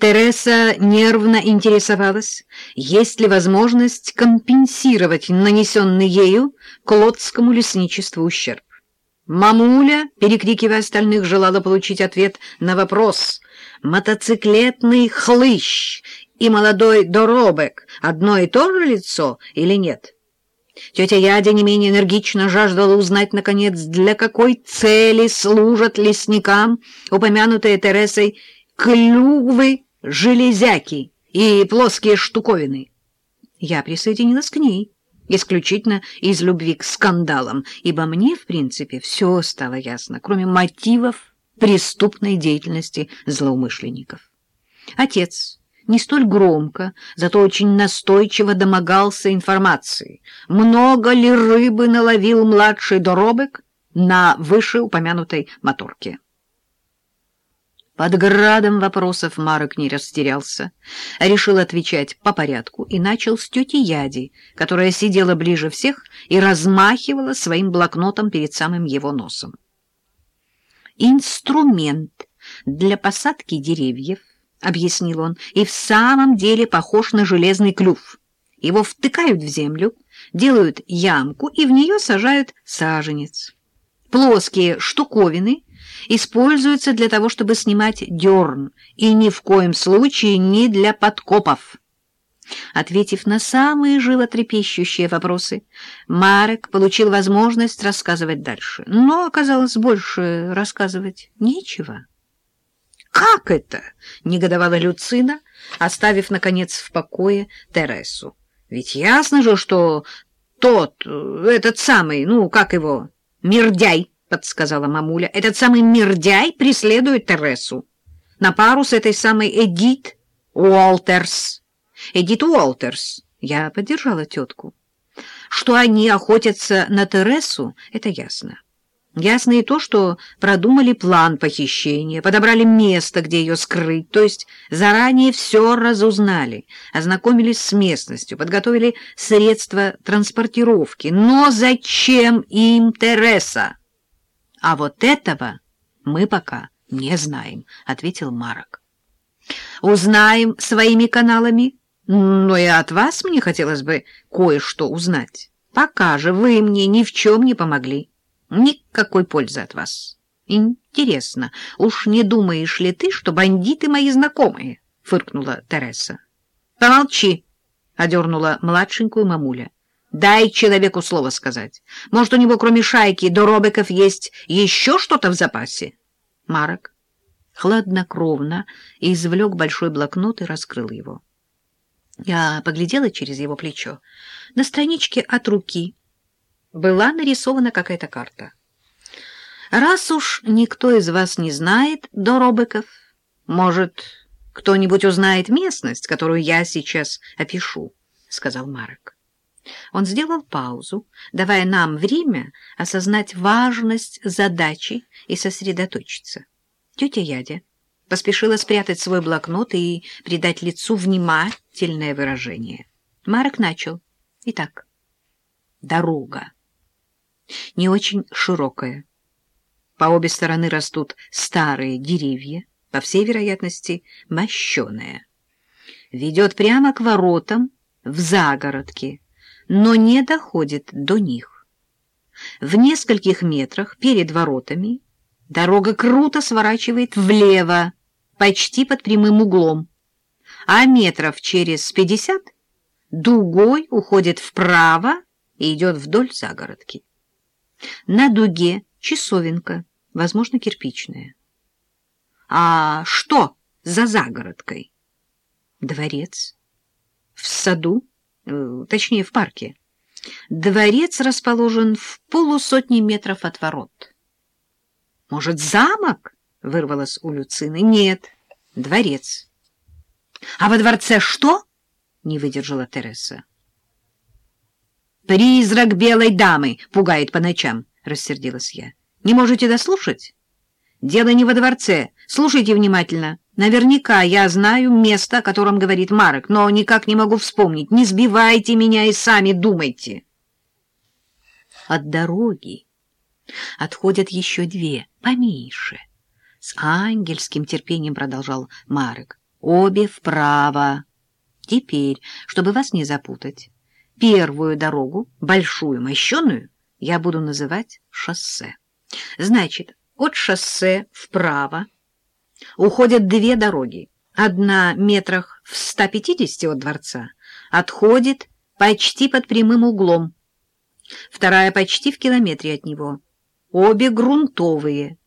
Тереса нервно интересовалась, есть ли возможность компенсировать нанесенный ею Клодскому лесничеству ущерб. Мамуля, перекрикивая остальных, желала получить ответ на вопрос. Мотоциклетный хлыщ и молодой доробек — одно и то же лицо или нет? Тетя Ядя не менее энергично жаждала узнать, наконец, для какой цели служат лесникам, упомянутые Тересой, клювы, железяки и плоские штуковины. Я присоединилась к ней исключительно из любви к скандалам, ибо мне, в принципе, все стало ясно, кроме мотивов преступной деятельности злоумышленников. Отец не столь громко, зато очень настойчиво домогался информации. Много ли рыбы наловил младший доробок на вышеупомянутой моторке? Под градом вопросов Марок не растерялся, решил отвечать по порядку и начал с тети Яди, которая сидела ближе всех и размахивала своим блокнотом перед самым его носом. «Инструмент для посадки деревьев», — объяснил он, — «и в самом деле похож на железный клюв. Его втыкают в землю, делают ямку и в нее сажают саженец. Плоские штуковины — используется для того, чтобы снимать дерн, и ни в коем случае не для подкопов. Ответив на самые животрепещущие вопросы, Марек получил возможность рассказывать дальше, но оказалось больше рассказывать нечего. «Как это?» — негодовала Люцина, оставив, наконец, в покое Тересу. «Ведь ясно же, что тот, этот самый, ну, как его, Мирдяй, подсказала мамуля. Этот самый мердяй преследует Тересу. На пару с этой самой Эдит Уолтерс. Эдит Уолтерс. Я поддержала тетку. Что они охотятся на Тересу, это ясно. Ясно и то, что продумали план похищения, подобрали место, где ее скрыть, то есть заранее все разузнали, ознакомились с местностью, подготовили средства транспортировки. Но зачем им Тереса? А вот этого мы пока не знаем, — ответил Марок. Узнаем своими каналами, но и от вас мне хотелось бы кое-что узнать. Пока же вы мне ни в чем не помогли. Никакой пользы от вас. Интересно, уж не думаешь ли ты, что бандиты мои знакомые? — фыркнула Тереса. — Помолчи, — одернула младшенькую мамуля. Дай человеку слово сказать. Может, у него кроме шайки до робиков есть еще что-то в запасе? Марок хладнокровно извлек большой блокнот и раскрыл его. Я поглядела через его плечо. На страничке от руки была нарисована какая-то карта. Раз уж никто из вас не знает до робиков, может, кто-нибудь узнает местность, которую я сейчас опишу, — сказал Марок. Он сделал паузу, давая нам время осознать важность задачи и сосредоточиться. Тетя Ядя поспешила спрятать свой блокнот и придать лицу внимательное выражение. Марок начал. Итак, дорога. Не очень широкая. По обе стороны растут старые деревья, по всей вероятности, мощеная. Ведет прямо к воротам в загородке, но не доходит до них. В нескольких метрах перед воротами дорога круто сворачивает влево, почти под прямым углом, а метров через пятьдесят дугой уходит вправо и идет вдоль загородки. На дуге часовенка, возможно, кирпичная. А что за загородкой? Дворец. В саду точнее, в парке. Дворец расположен в полусотни метров от ворот. «Может, замок?» — вырвалось у Люцины. «Нет, дворец». «А во дворце что?» — не выдержала Тереса. «Призрак белой дамы пугает по ночам», — рассердилась я. «Не можете дослушать?» «Дело не во дворце. Слушайте внимательно». Наверняка я знаю место, о котором говорит Марек, но никак не могу вспомнить. Не сбивайте меня и сами думайте. От дороги отходят еще две, поменьше. С ангельским терпением продолжал Марек. Обе вправо. Теперь, чтобы вас не запутать, первую дорогу, большую, мощеную, я буду называть шоссе. Значит, от шоссе вправо уходят две дороги. Одна метрах в 150 от дворца отходит почти под прямым углом, вторая почти в километре от него. Обе грунтовые,